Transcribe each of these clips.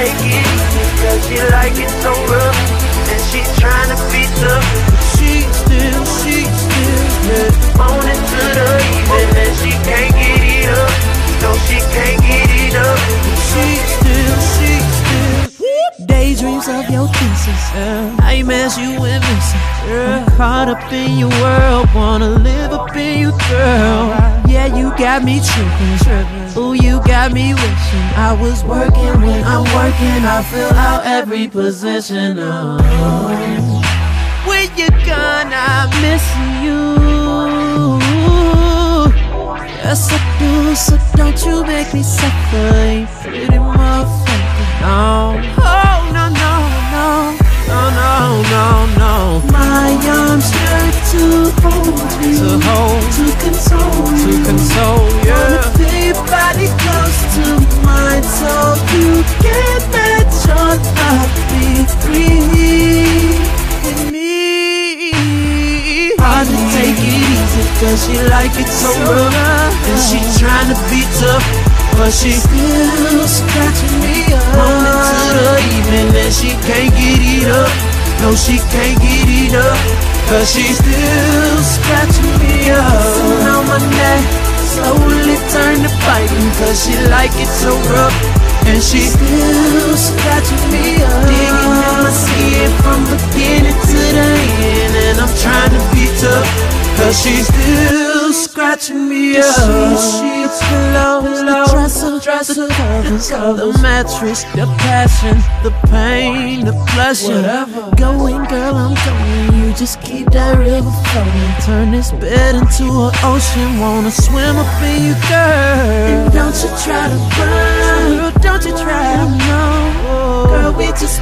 take it Cause she like it so rough And she tryna be tough kisses yeah. Nightmares you and missing yeah. Caught up in your world Wanna live up in you, girl Yeah, you got me tripping, tripping Ooh, you got me wishing I was working when I'm working I fill out every position oh. When you're gone, I'm you Yes, I do, so don't you make me suffer To hold To console. To console, yeah. Wanna your body close to mine So you can let your love be free with me. Hard to take it easy Cause she like it so rough. And she tryna be tough But she still scratching me up. Morning to the evening And she can't get it up No, she can't get it up Cause she still scratching me up. Kissing on my neck Slowly turn to biting Cause she like it so rough And she still scratching me up. Digging in my skin from beginning to the end? And I'm trying to be tough Cause she still scratching me up. The sheets, pillows, the dresser, dresser, the covers, the mattress, the passion, the pain, the pleasure Whatever. Going girl, I'm going You just keep that river flowing. Turn this bed into an ocean. Wanna swim up in you, girl And don't you try to run. Girl, don't you try to know Girl, we just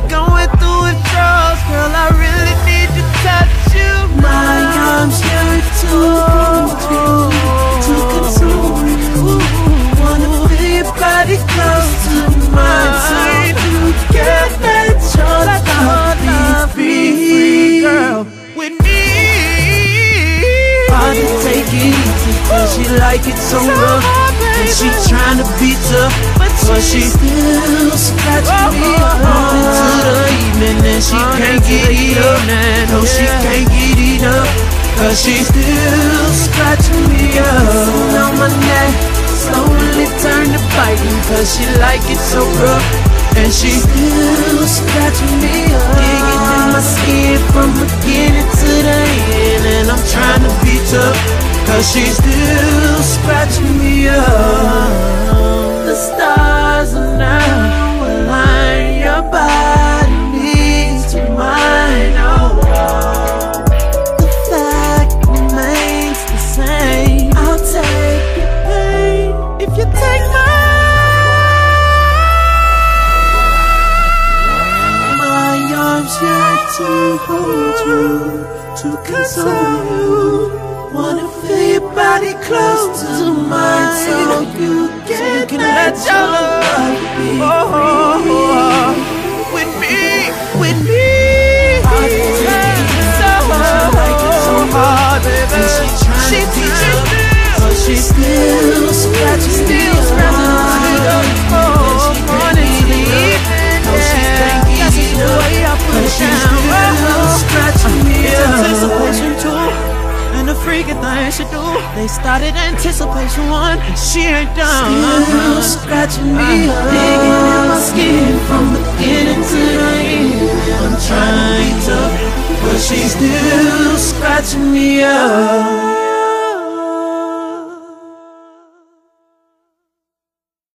going through withdrawals Girl, I really need to touch you. My arms here to you To console you Wanna feel your body close to mine. So you can let your love be free Girl, with me. Hard to take it easy Cause she like it so rough And she to be tough But she still scratching me up. Morning to the evening And she can't get it up. No, she can't get it up. Cause she still scratching me up. On my neck Slowly turn to biting Cause she like it so rough. And she still scratching me up. Digging in my skin from beginning to the end. And I'm trying to be tough Cause she still to hold you To console you. Wanna feel your body close to mine? So you can, can let your love be free And the freaking thing she do. They started anticipation one, and she ain't done. Still scratching me up Digging in my skin from beginning to the end I'm trying to But she's still scratching me up